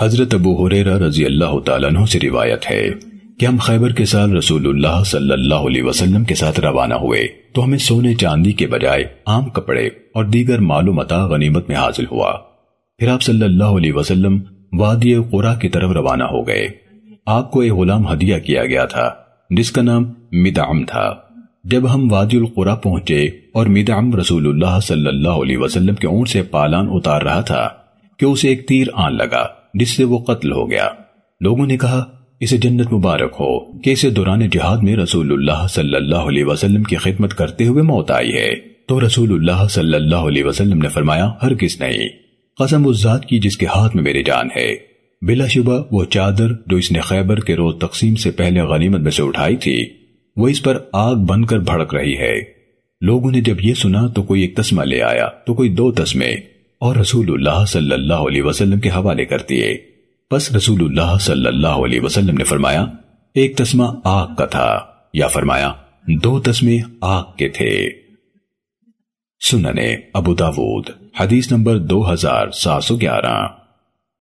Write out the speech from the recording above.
حضرت ابو حریرہ رضی اللہ تعالیٰ عنہ سے روایت ہے کہ ہم خیبر کے سال رسول اللہ صلی اللہ علیہ وسلم کے ساتھ روانہ ہوئے تو ہمیں سونے چاندی کے بجائے عام کپڑے اور دیگر معلومتا غنیمت میں حاصل ہوا۔ پھر آپ صلی اللہ علیہ وسلم وادی قرآ کی طرف روانہ ہو گئے۔ آپ کو ایک غلام ہدیہ کیا گیا تھا، جس کا نام مدعم تھا۔ جب ہم وادی القرا پہنچے اور مدعم رسول اللہ صلی اللہ علیہ وسلم کے اونٹ سے پالان اتار رہا تھا کہ اسے ایک تیر آن لگا۔ جس سے وہ قتل ہو گیا۔ لوگوں نے کہا، اسے جنت مبارک ہو، کہ اسے دوران جہاد میں رسول اللہ صلی اللہ علیہ وسلم کی خدمت کرتے ہوئے موت آئی ہے۔ تو رسول اللہ صلی اللہ علیہ وسلم نے فرمایا، ہر کس نہیں، قسم اس ذات کی جس کے ہاتھ میں میری جان ہے۔ بلا شبہ وہ چادر جو اس نے خیبر کے روز تقسیم سے پہلے غنیمت میں سے اٹھائی تھی، وہ اس پر آگ بن کر بھڑک رہی ہے۔ لوگوں نے جب یہ سنا تو کوئی ایک تسمہ لے آیا، تو کوئی دو تسمے۔ اور رسول اللہ صلی اللہ علیہ وسلم کے حوالے کر دیے بس رسول اللہ صلی اللہ علیہ وسلم نے فرمایا، ایک تسمہ آگ کا تھا۔ یا فرمایا، دو تسمے آگ کے تھے۔ سننے ابو داود، حدیث نمبر دو ہزار سات سو گیارہ۔